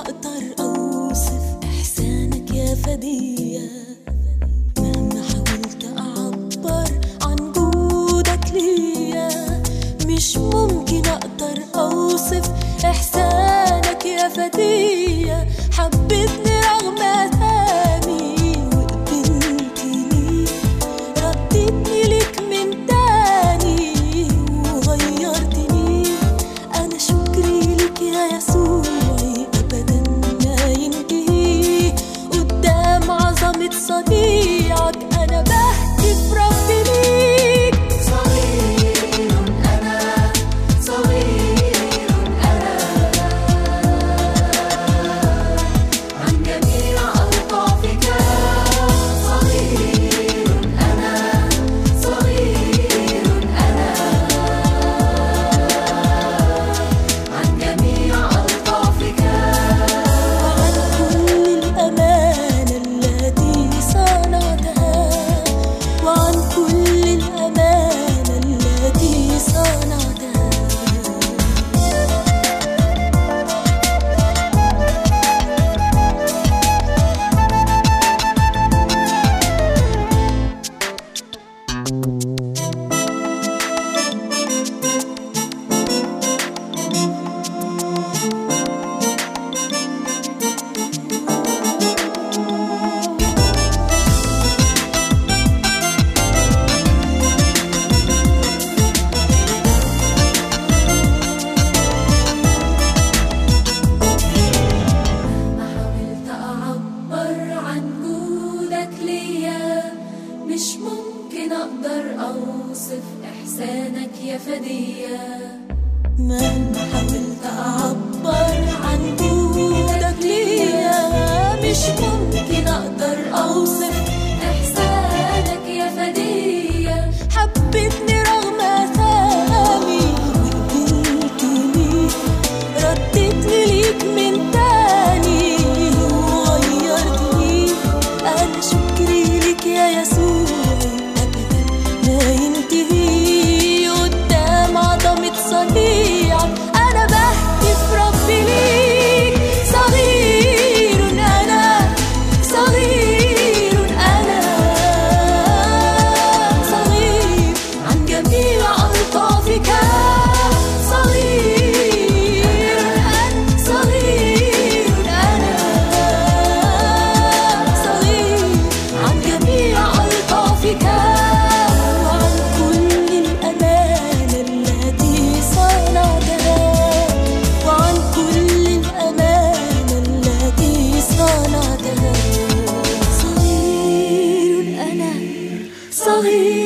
أقدر أوصف إحسانك يا فدية. مهما حاولت أعبر عن جودك ليا مش ممكن أقدر أوصف إحسانك يا فدية. حبيتني so you. أوصف إحسانك يا فدية. مهما حاولت أعبر عن جودك ليا مش believe.